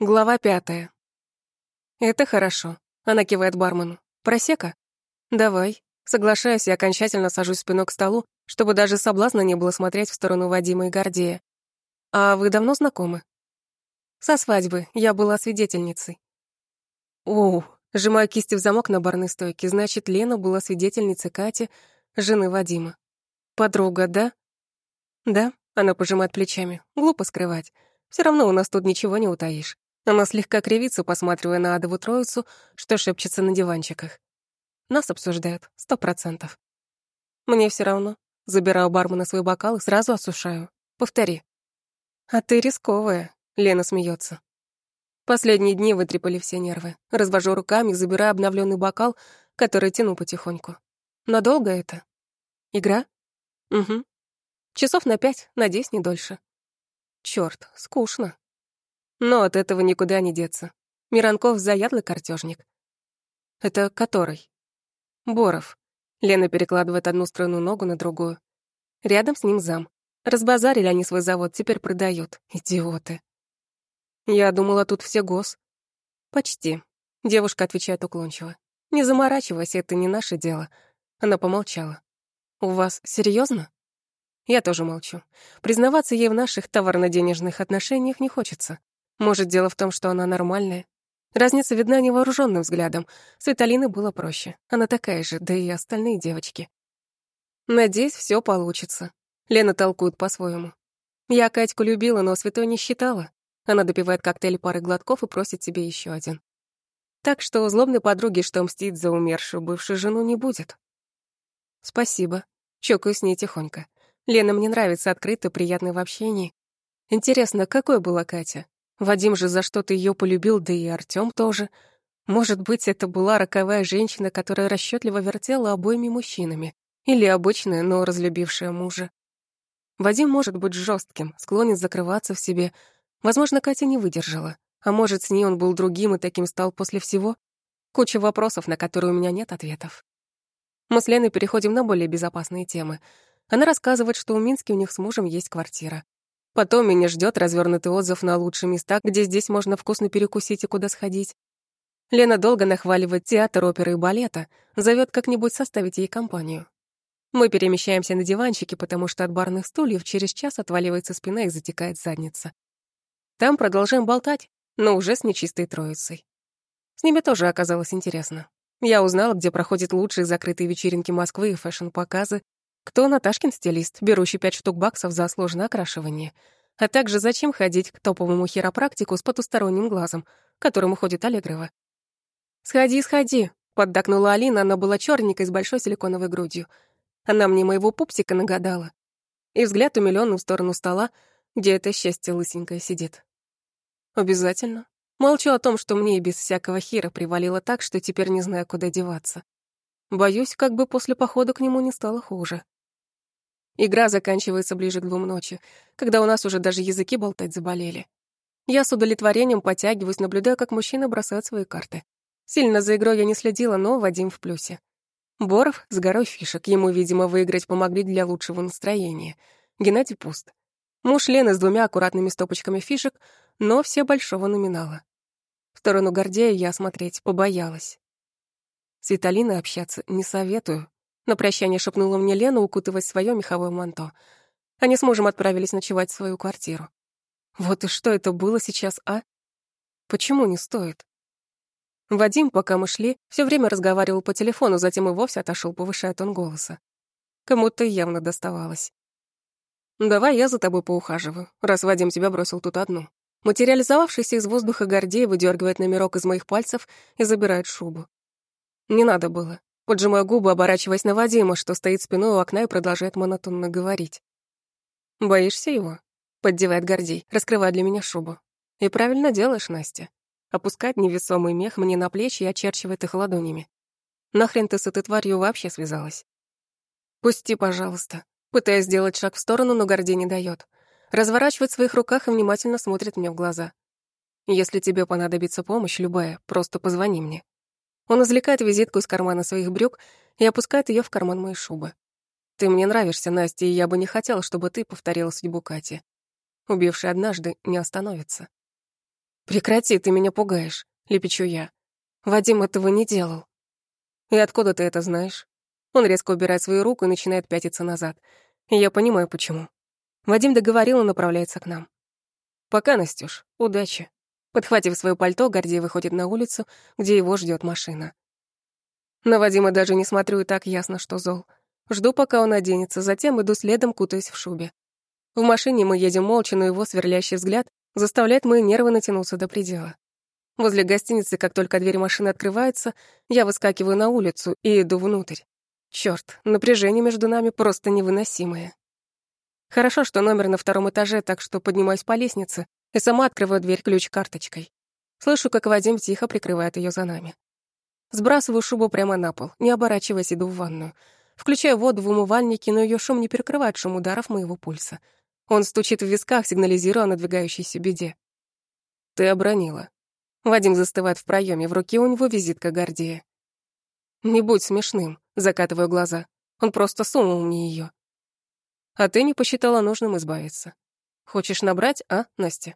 Глава пятая. «Это хорошо», — она кивает бармену. «Просека?» «Давай». Соглашаюсь и окончательно сажусь спиной к столу, чтобы даже соблазна не было смотреть в сторону Вадима и Гордея. «А вы давно знакомы?» «Со свадьбы. Я была свидетельницей». «Оу», — сжимаю кисти в замок на барной стойке. «Значит, Лена была свидетельницей Кати, жены Вадима». «Подруга, да?» «Да», — она пожимает плечами. «Глупо скрывать. Все равно у нас тут ничего не утаишь». Она слегка кривится, посматривая на адову троицу, что шепчется на диванчиках. Нас обсуждают, сто процентов. Мне все равно. Забираю бармена свой бокал и сразу осушаю. Повтори. А ты рисковая, Лена смеется. Последние дни вытрепали все нервы. Развожу руками, забираю обновленный бокал, который тяну потихоньку. Надолго это? Игра? Угу. Часов на пять, надеюсь, не дольше. Чёрт, скучно. Но от этого никуда не деться. Миранков — заядлый картежник. Это который? Боров. Лена перекладывает одну стройную ногу на другую. Рядом с ним зам. Разбазарили они свой завод, теперь продают. Идиоты. Я думала, тут все гос. Почти. Девушка отвечает уклончиво. Не заморачивайся, это не наше дело. Она помолчала. У вас серьезно? Я тоже молчу. Признаваться ей в наших товарно-денежных отношениях не хочется. Может, дело в том, что она нормальная? Разница видна невооруженным взглядом. С Виталиной было проще. Она такая же, да и остальные девочки. Надеюсь, все получится. Лена толкует по-своему. Я Катьку любила, но святой не считала. Она допивает коктейль пары глотков и просит себе еще один. Так что злобной подруги, что мстит за умершую бывшую жену, не будет. Спасибо. Чокаю с ней тихонько. Лена мне нравится открыто, приятно в общении. Интересно, какой была Катя? Вадим же за что-то ее полюбил, да и Артём тоже. Может быть, это была роковая женщина, которая расчетливо вертела обоими мужчинами. Или обычная, но разлюбившая мужа. Вадим может быть жестким, склонен закрываться в себе. Возможно, Катя не выдержала. А может, с ней он был другим и таким стал после всего? Куча вопросов, на которые у меня нет ответов. Мы с Леной переходим на более безопасные темы. Она рассказывает, что у Мински у них с мужем есть квартира. Потом меня ждет развернутый отзыв на лучшие места, где здесь можно вкусно перекусить и куда сходить. Лена долго нахваливает театр, оперы и балета, зовет как-нибудь составить ей компанию. Мы перемещаемся на диванчике, потому что от барных стульев через час отваливается спина и затекает задница. Там продолжаем болтать, но уже с нечистой троицей. С ними тоже оказалось интересно. Я узнала, где проходят лучшие закрытые вечеринки Москвы и фэшн-показы, кто Наташкин стилист, берущий пять штук баксов за сложное окрашивание? А также зачем ходить к топовому хиропрактику с потусторонним глазом, к которому ходит Аллегрова? «Сходи, сходи», — поддакнула Алина, она была черненькой с большой силиконовой грудью. Она мне моего пупсика нагадала. И взгляд умилённый в сторону стола, где это счастье лысенькое сидит. Обязательно. Молчу о том, что мне и без всякого хира привалило так, что теперь не знаю, куда деваться. Боюсь, как бы после похода к нему не стало хуже. Игра заканчивается ближе к двум ночи, когда у нас уже даже языки болтать заболели. Я с удовлетворением потягиваюсь, наблюдая, как мужчины бросают свои карты. Сильно за игрой я не следила, но Вадим в плюсе. Боров с горой фишек, ему, видимо, выиграть помогли для лучшего настроения. Геннадий пуст. Муж Лены с двумя аккуратными стопочками фишек, но все большого номинала. В сторону Гордея я смотреть побоялась. С Виталиной общаться не советую. На прощание шепнула мне Лена, укутываясь в своё меховое манто. Они с мужем отправились ночевать в свою квартиру. Вот и что это было сейчас, а? Почему не стоит? Вадим, пока мы шли, все время разговаривал по телефону, затем и вовсе отошел, повышая тон голоса. Кому-то явно доставалось. «Давай я за тобой поухаживаю, раз Вадим тебя бросил тут одну». Материализовавшийся из воздуха Гордей выдергивает номерок из моих пальцев и забирает шубу. Не надо было. Поджимаю губы, оборачиваясь на Вадима, что стоит спиной у окна и продолжает монотонно говорить. «Боишься его?» — поддевает Гордей, раскрывая для меня шубу. «И правильно делаешь, Настя. Опускать невесомый мех мне на плечи и очерчивает их ладонями. Нахрен ты с этой тварью вообще связалась?» «Пусти, пожалуйста». Пытаясь сделать шаг в сторону, но Гордей не дает. Разворачивает в своих руках и внимательно смотрит мне в глаза. «Если тебе понадобится помощь, любая, просто позвони мне. Он извлекает визитку из кармана своих брюк и опускает ее в карман моей шубы. «Ты мне нравишься, Настя, и я бы не хотел, чтобы ты повторила судьбу Кати. Убивший однажды не остановится». «Прекрати, ты меня пугаешь», — лепечу я. «Вадим этого не делал». «И откуда ты это знаешь?» Он резко убирает свою руку и начинает пятиться назад. И я понимаю, почему. Вадим договорил и направляется к нам. «Пока, Настюш, удачи». Подхватив свое пальто, Гордей выходит на улицу, где его ждет машина. На Вадима даже не смотрю и так ясно, что зол. Жду, пока он оденется, затем иду следом, кутаясь в шубе. В машине мы едем молча, но его сверлящий взгляд заставляет мои нервы натянуться до предела. Возле гостиницы, как только дверь машины открывается, я выскакиваю на улицу и иду внутрь. Чёрт, напряжение между нами просто невыносимое. Хорошо, что номер на втором этаже, так что поднимаюсь по лестнице и сама открываю дверь ключ-карточкой. Слышу, как Вадим тихо прикрывает ее за нами. Сбрасываю шубу прямо на пол, не оборачиваясь, иду в ванную. Включаю воду в умывальнике, но ее шум не перекрывает шум ударов моего пульса. Он стучит в висках, сигнализируя о надвигающейся беде. «Ты обронила». Вадим застывает в проеме, в руке у него визитка Гордея. «Не будь смешным», — закатываю глаза. Он просто сунул мне ее. А ты не посчитала нужным избавиться. Хочешь набрать, а, Настя?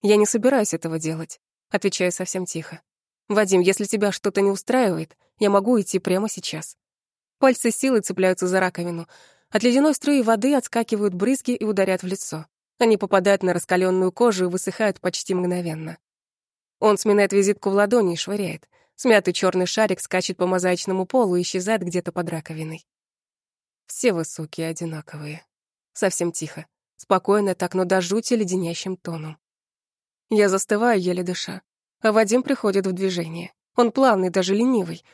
Я не собираюсь этого делать, отвечаю совсем тихо. Вадим, если тебя что-то не устраивает, я могу идти прямо сейчас. Пальцы силой цепляются за раковину. От ледяной струи воды отскакивают брызги и ударяют в лицо. Они попадают на раскаленную кожу и высыхают почти мгновенно. Он сминает визитку в ладони и швыряет. Смятый черный шарик скачет по мозаичному полу и исчезает где-то под раковиной. Все высокие одинаковые. Совсем тихо. Спокойно так, но до жути леденящим тоном. Я застываю, еле дыша. А Вадим приходит в движение. Он плавный, даже ленивый.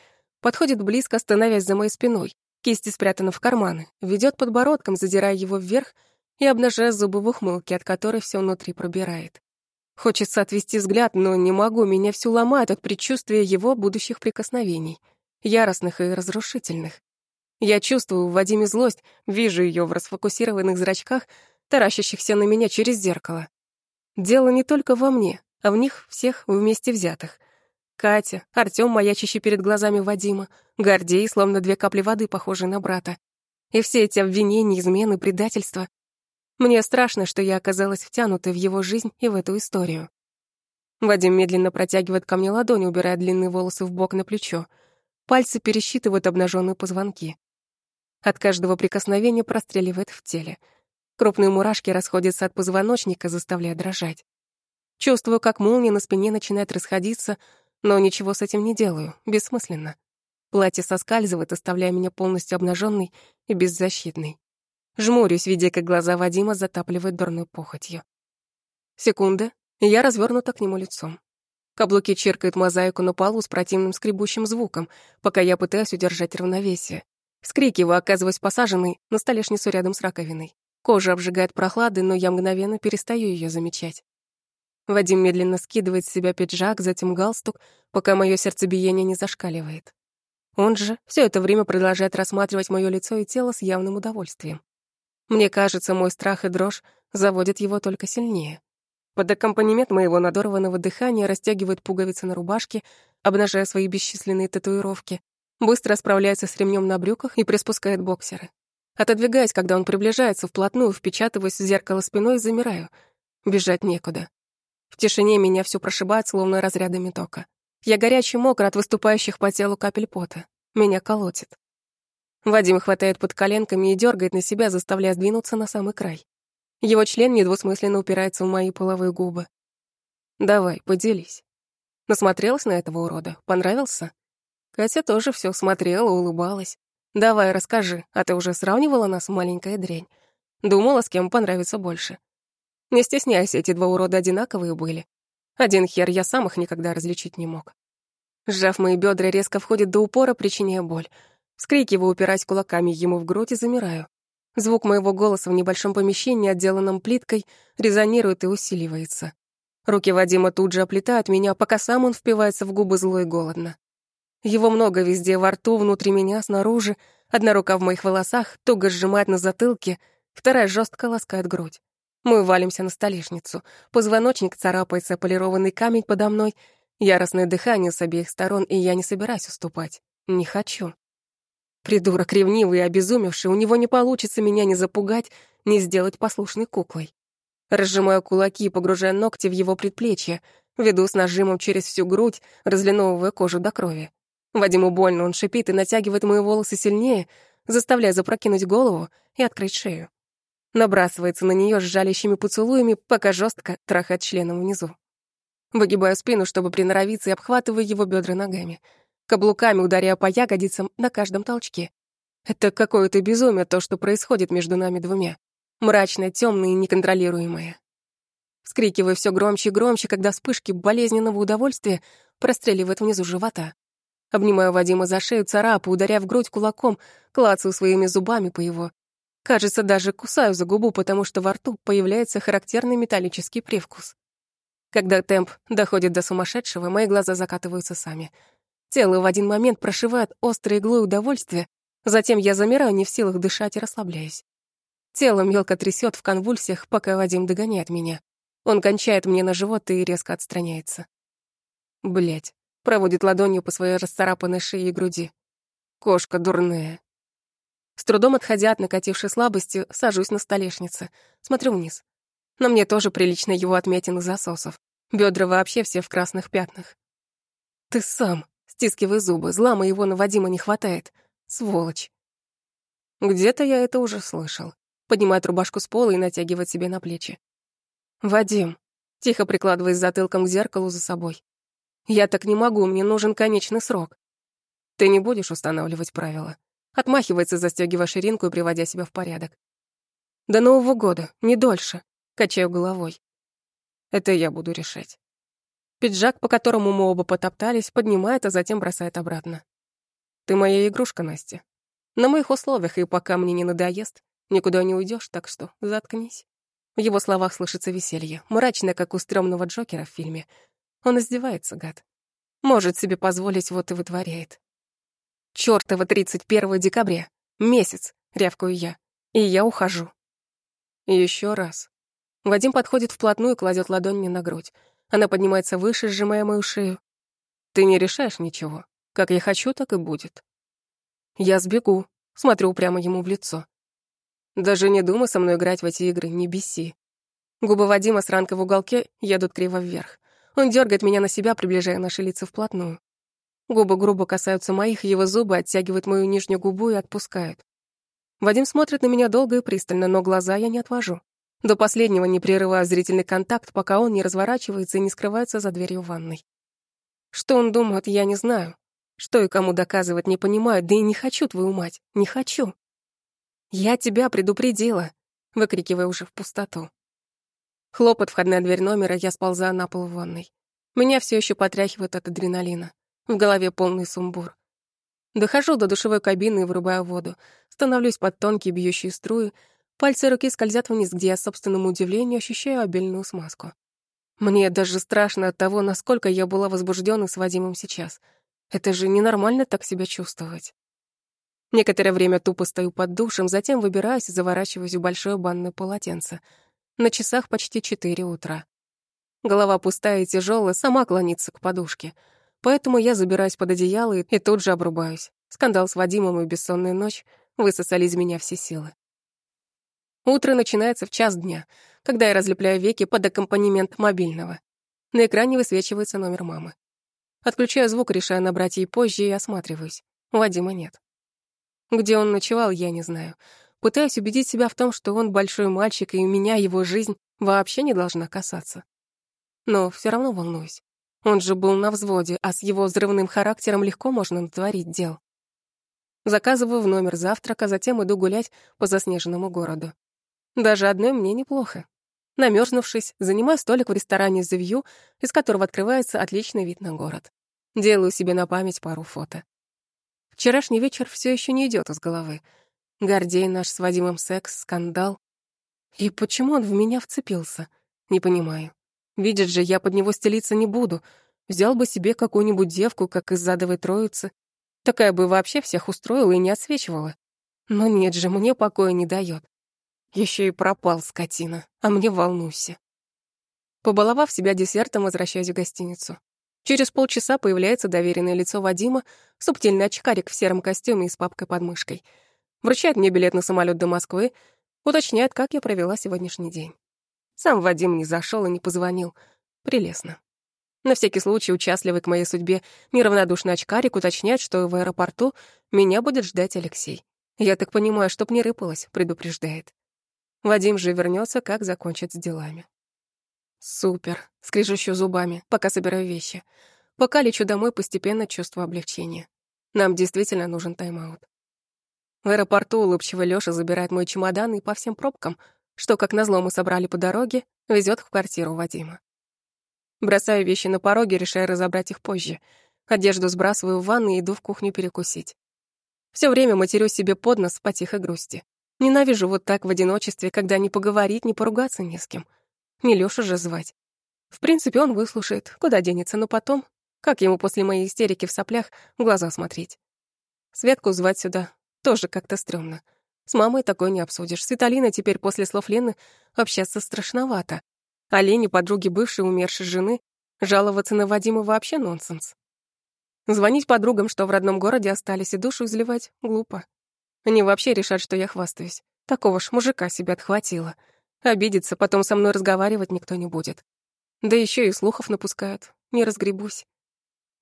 Подходит близко, становясь за моей спиной. Кисти спрятаны в карманы. Ведет подбородком, задирая его вверх и обнажая зубы в ухмылке, от которой все внутри пробирает. Хочется отвести взгляд, но не могу, меня всю ломает от предчувствия его будущих прикосновений, яростных и разрушительных. Я чувствую в Вадиме злость, вижу ее в расфокусированных зрачках, таращащихся на меня через зеркало. Дело не только во мне, а в них всех вместе взятых. Катя, Артём, маячащий перед глазами Вадима, Гордей, словно две капли воды, похожие на брата. И все эти обвинения, измены, предательства. Мне страшно, что я оказалась втянутой в его жизнь и в эту историю. Вадим медленно протягивает ко мне ладонь, убирая длинные волосы в бок на плечо. Пальцы пересчитывают обнаженные позвонки. От каждого прикосновения простреливает в теле. Крупные мурашки расходятся от позвоночника, заставляя дрожать. Чувствую, как молния на спине начинает расходиться, но ничего с этим не делаю, бессмысленно. Платье соскальзывает, оставляя меня полностью обнаженной и беззащитной. Жмурюсь, видя, как глаза Вадима затапливают дурной похотью. Секунда, и я развернута к нему лицом. Каблуки чиркают мозаику на полу с противным скребущим звуком, пока я пытаюсь удержать равновесие. Вскрикиваю, оказываясь посаженной на столешницу рядом с раковиной. Кожа обжигает прохладой, но я мгновенно перестаю ее замечать. Вадим медленно скидывает с себя пиджак, затем галстук, пока мое сердцебиение не зашкаливает. Он же все это время продолжает рассматривать мое лицо и тело с явным удовольствием. Мне кажется, мой страх и дрожь заводят его только сильнее. Под аккомпанемент моего надорванного дыхания растягивает пуговицы на рубашке, обнажая свои бесчисленные татуировки, Быстро справляется с ремнем на брюках и приспускает боксеры. Отодвигаясь, когда он приближается, вплотную впечатываюсь в зеркало спиной замираю. Бежать некуда. В тишине меня все прошибает, словно разрядами тока. Я горячий мокр от выступающих по телу капель пота. Меня колотит. Вадим хватает под коленками и дергает на себя, заставляя сдвинуться на самый край. Его член недвусмысленно упирается в мои половые губы. «Давай, поделись». Насмотрелась на этого урода? Понравился? Катя тоже все смотрела, улыбалась. «Давай, расскажи, а ты уже сравнивала нас, маленькая дрянь? Думала, с кем понравится больше?» «Не стесняйся, эти два урода одинаковые были. Один хер я сам их никогда различить не мог». Сжав мои бедра, резко входит до упора, причиняя боль. Вскрикиваю, упираясь кулаками ему в грудь и замираю. Звук моего голоса в небольшом помещении, отделанном плиткой, резонирует и усиливается. Руки Вадима тут же оплетают меня, пока сам он впивается в губы зло и голодно. Его много везде, во рту, внутри меня, снаружи. Одна рука в моих волосах, туго сжимает на затылке, вторая жестко ласкает грудь. Мы валимся на столешницу. Позвоночник царапается, полированный камень подо мной. Яростное дыхание с обеих сторон, и я не собираюсь уступать. Не хочу. Придурок ревнивый и обезумевший, у него не получится меня ни запугать, ни сделать послушной куклой. Разжимаю кулаки, погружая ногти в его предплечье, Веду с нажимом через всю грудь, разлиновывая кожу до крови. Вадиму больно, он шипит и натягивает мои волосы сильнее, заставляя запрокинуть голову и открыть шею. Набрасывается на нее с жалящими поцелуями, пока жестко трахает членом внизу. Выгибаю спину, чтобы приноровиться, и обхватываю его бедра ногами. Каблуками ударяя по ягодицам на каждом толчке. Это какое-то безумие, то, что происходит между нами двумя. Мрачное, темное и неконтролируемое. Вскрикиваю все громче и громче, когда вспышки болезненного удовольствия простреливают внизу живота. Обнимаю Вадима за шею, царапаю, ударяя в грудь кулаком, клацаю своими зубами по его. Кажется, даже кусаю за губу, потому что во рту появляется характерный металлический привкус. Когда темп доходит до сумасшедшего, мои глаза закатываются сами. Тело в один момент прошивает острой иглой удовольствия, затем я замираю, не в силах дышать и расслабляюсь. Тело мелко трясет в конвульсиях, пока Вадим догоняет меня. Он кончает мне на живот и резко отстраняется. Блять, проводит ладонью по своей расцарапанной шее и груди. Кошка дурная. С трудом отходя от накатившей слабости, сажусь на столешнице, смотрю вниз. На мне тоже прилично его отметин засосов. Бедра вообще все в красных пятнах. Ты сам, стискивай зубы, зла моего на Вадима не хватает. Сволочь. Где-то я это уже слышал. Поднимает рубашку с пола и натягивает себе на плечи. «Вадим», тихо прикладываясь затылком к зеркалу за собой. «Я так не могу, мне нужен конечный срок». «Ты не будешь устанавливать правила». Отмахивается, застегивая ширинку и приводя себя в порядок. «До Нового года, не дольше», — качаю головой. «Это я буду решать». Пиджак, по которому мы оба потоптались, поднимает, а затем бросает обратно. «Ты моя игрушка, Настя. На моих условиях, и пока мне не надоест, никуда не уйдешь, так что заткнись». В его словах слышится веселье, мрачное, как у стрёмного Джокера в фильме. Он издевается, гад. Может себе позволить, вот и вытворяет. Чёртово 31 декабря. Месяц, рявкаю я. И я ухожу. И ещё раз. Вадим подходит вплотную и кладет ладонь мне на грудь. Она поднимается выше, сжимая мою шею. Ты не решаешь ничего. Как я хочу, так и будет. Я сбегу, смотрю прямо ему в лицо. Даже не думай со мной играть в эти игры, не беси. Губы Вадима с ранкой в уголке едут криво вверх. Он дергает меня на себя, приближая наши лица вплотную. Губы грубо касаются моих, его зубы оттягивают мою нижнюю губу и отпускают. Вадим смотрит на меня долго и пристально, но глаза я не отвожу. До последнего не прерываю зрительный контакт, пока он не разворачивается и не скрывается за дверью ванной. Что он думает, я не знаю. Что и кому доказывать, не понимаю, да и не хочу твою мать, не хочу. «Я тебя предупредила!» — выкрикивая уже в пустоту. Хлопот входная дверь номера, я сползаю на пол в ванной. Меня все еще потряхивает от адреналина. В голове полный сумбур. Дохожу до душевой кабины и вырубаю воду. Становлюсь под тонкие бьющие струи. Пальцы руки скользят вниз, где я, собственному удивлению, ощущаю обильную смазку. Мне даже страшно от того, насколько я была возбуждена с Вадимом сейчас. Это же ненормально так себя чувствовать. Некоторое время тупо стою под душем, затем выбираюсь и заворачиваюсь в большое банное полотенце. На часах почти четыре утра. Голова пустая и тяжелая, сама клонится к подушке. Поэтому я забираюсь под одеяло и, и тут же обрубаюсь. Скандал с Вадимом и бессонная ночь высосали из меня все силы. Утро начинается в час дня, когда я разлепляю веки под аккомпанемент мобильного. На экране высвечивается номер мамы. Отключаю звук, решая набрать ей позже и осматриваюсь. Вадима нет. Где он ночевал, я не знаю. Пытаюсь убедить себя в том, что он большой мальчик, и меня его жизнь вообще не должна касаться. Но все равно волнуюсь. Он же был на взводе, а с его взрывным характером легко можно натворить дел. Заказываю в номер завтрак, а затем иду гулять по заснеженному городу. Даже одной мне неплохо. Намерзнувшись, занимаю столик в ресторане The View, из которого открывается отличный вид на город. Делаю себе на память пару фото. Вчерашний вечер все еще не идет из головы. Гордей наш с Вадимом секс, скандал. И почему он в меня вцепился? Не понимаю. Видит же, я под него стелиться не буду. Взял бы себе какую-нибудь девку, как из задовой троицы. Такая бы вообще всех устроила и не отсвечивала. Но нет же, мне покоя не дает. Еще и пропал, скотина, а мне волнуйся. Побаловав себя десертом, возвращаюсь в гостиницу. Через полчаса появляется доверенное лицо Вадима, субтильный очкарик в сером костюме и с папкой под мышкой. Вручает мне билет на самолет до Москвы, уточняет, как я провела сегодняшний день. Сам Вадим не зашел и не позвонил. Прелестно. На всякий случай участливый к моей судьбе неравнодушный очкарик уточняет, что в аэропорту меня будет ждать Алексей. Я так понимаю, чтоб не рыпалась, предупреждает. Вадим же вернется, как закончит с делами. Супер, скрежещу зубами, пока собираю вещи. Пока лечу домой, постепенно чувствую облегчение. Нам действительно нужен тайм-аут. В аэропорту улыбчивый Лёша забирает мой чемодан и по всем пробкам, что, как назло, мы собрали по дороге, везет в квартиру Вадима. Бросаю вещи на пороге, решая разобрать их позже. Одежду сбрасываю в ванну и иду в кухню перекусить. Все время матерю себе под нос по тихой грусти. Ненавижу вот так в одиночестве, когда ни поговорить, ни поругаться не с кем. Не Лёшу же звать. В принципе, он выслушает, куда денется, но потом, как ему после моей истерики в соплях в глаза смотреть? Светку звать сюда тоже как-то стрёмно. С мамой такое не обсудишь. С теперь после слов Лены общаться страшновато. А Лене, подруге бывшей умершей жены, жаловаться на Вадима вообще нонсенс. Звонить подругам, что в родном городе остались, и душу изливать, глупо. Они вообще решат, что я хвастаюсь. Такого ж мужика себе отхватила. Обидеться, потом со мной разговаривать никто не будет. Да еще и слухов напускают. Не разгребусь.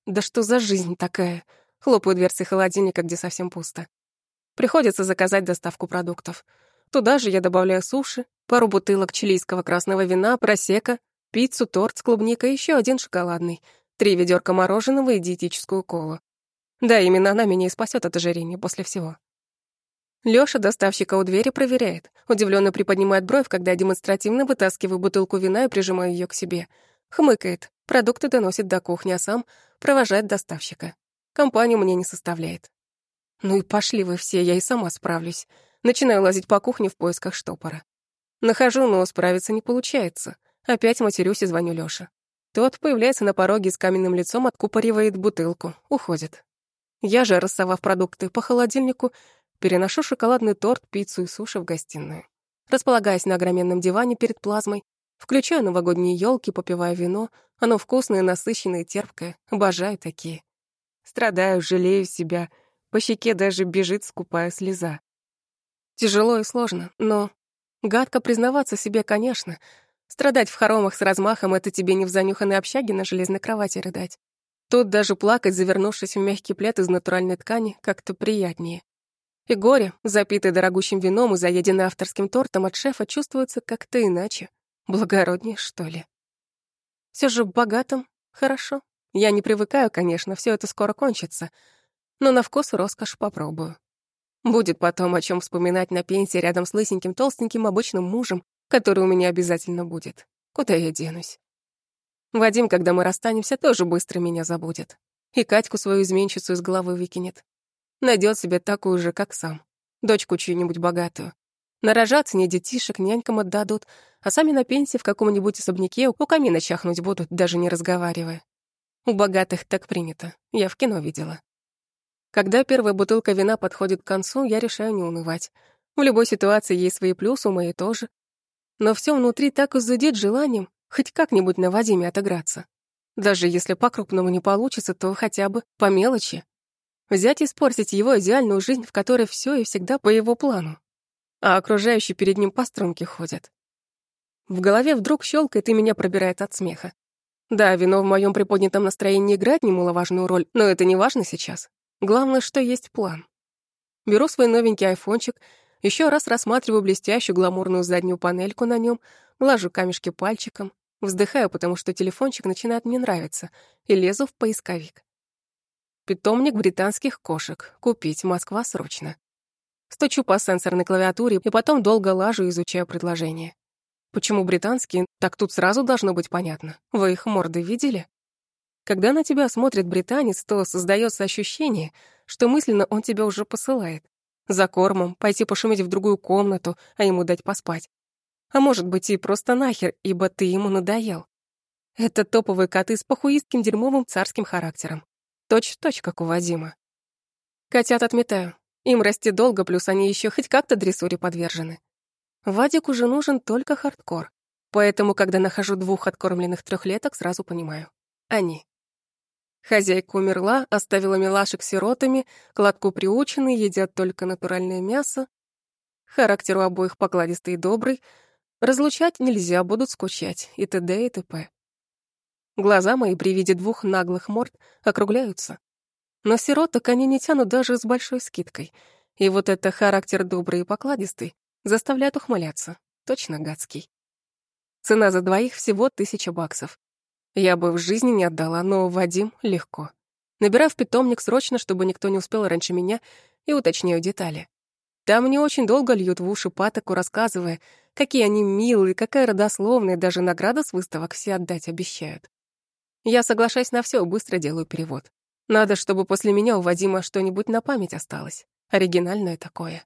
Да что за жизнь такая? Хлопаю дверцы холодильника, где совсем пусто. Приходится заказать доставку продуктов. Туда же я добавляю суши, пару бутылок чилийского красного вина, просека, пиццу, торт с клубникой, еще один шоколадный, три ведерка мороженого и диетическую колу. Да, именно она меня и спасет от ожирения после всего. Лёша доставщика у двери проверяет, удивленно приподнимает бровь, когда я демонстративно вытаскиваю бутылку вина и прижимаю ее к себе. Хмыкает, продукты доносит до кухни, а сам провожает доставщика. Компанию мне не составляет. Ну и пошли вы все, я и сама справлюсь. Начинаю лазить по кухне в поисках штопора. Нахожу, но справиться не получается. Опять матерюсь и звоню Лёше. Тот появляется на пороге с каменным лицом, откупоривает бутылку, уходит. Я же, рассовав продукты по холодильнику, переношу шоколадный торт, пиццу и суши в гостиную. Располагаясь на огроменном диване перед плазмой, включаю новогодние елки, попиваю вино. Оно вкусное, насыщенное, терпкое. Обожаю такие. Страдаю, жалею себя. По щеке даже бежит скупая слеза. Тяжело и сложно, но Гадко признаваться себе, конечно. Страдать в хоромах с размахом — это тебе не в занюханной общаге на железной кровати рыдать. Тут даже плакать, завернувшись в мягкий плед из натуральной ткани, как-то приятнее. И горе, запитое дорогущим вином и заеденное авторским тортом от шефа, чувствуется как-то иначе. Благороднее, что ли. Все же богатым хорошо. Я не привыкаю, конечно, все это скоро кончится. Но на вкус роскошь попробую. Будет потом о чем вспоминать на пенсии рядом с лысеньким, толстеньким, обычным мужем, который у меня обязательно будет. Куда я денусь? Вадим, когда мы расстанемся, тоже быстро меня забудет. И Катьку свою изменщицу из головы выкинет. Найдет себе такую же, как сам. Дочку чью-нибудь богатую. Нарожаться не детишек, нянькам отдадут, а сами на пенсии в каком-нибудь особняке у камина чахнуть будут, даже не разговаривая. У богатых так принято. Я в кино видела. Когда первая бутылка вина подходит к концу, я решаю не унывать. В любой ситуации есть свои плюсы, у моей тоже. Но все внутри так и зудит желанием хоть как-нибудь на Вадиме отыграться. Даже если по-крупному не получится, то хотя бы по мелочи. Взять и испортить его идеальную жизнь, в которой все и всегда по его плану. А окружающие перед ним по струнке ходят. В голове вдруг щелкает и меня пробирает от смеха. Да, вино в моем приподнятом настроении играет немаловажную роль, но это не важно сейчас. Главное, что есть план. Беру свой новенький айфончик, еще раз рассматриваю блестящую гламурную заднюю панельку на нем, глажу камешки пальчиком, вздыхаю, потому что телефончик начинает мне нравиться, и лезу в поисковик. Питомник британских кошек. Купить. Москва срочно. Стучу по сенсорной клавиатуре и потом долго лажу, изучаю предложение. Почему британские? Так тут сразу должно быть понятно. Вы их морды видели? Когда на тебя смотрит британец, то создается ощущение, что мысленно он тебя уже посылает. За кормом, пойти пошуметь в другую комнату, а ему дать поспать. А может быть и просто нахер, ибо ты ему надоел. Это топовые коты с похуистским дерьмовым царским характером. Точь-в-точь, -точь, как у Вадима. Котят отметаю. Им расти долго, плюс они еще хоть как-то дрессуре подвержены. Вадик уже нужен только хардкор. Поэтому, когда нахожу двух откормленных трехлеток, сразу понимаю. Они. Хозяйка умерла, оставила милашек сиротами, кладку приученный, едят только натуральное мясо. Характер у обоих покладистый и добрый. Разлучать нельзя, будут скучать, и т.д. и т.п. Глаза мои при виде двух наглых морд округляются. Но сироток они не тянут даже с большой скидкой. И вот это характер добрый и покладистый заставляет ухмыляться. Точно гадский. Цена за двоих всего тысяча баксов. Я бы в жизни не отдала, но Вадим легко. Набираю в питомник срочно, чтобы никто не успел раньше меня, и уточняю детали. Там мне очень долго льют в уши патоку, рассказывая, какие они милые, какая родословная, даже награда с выставок все отдать обещают. Я соглашаюсь на все, быстро делаю перевод. Надо, чтобы после меня у Вадима что-нибудь на память осталось. Оригинальное такое.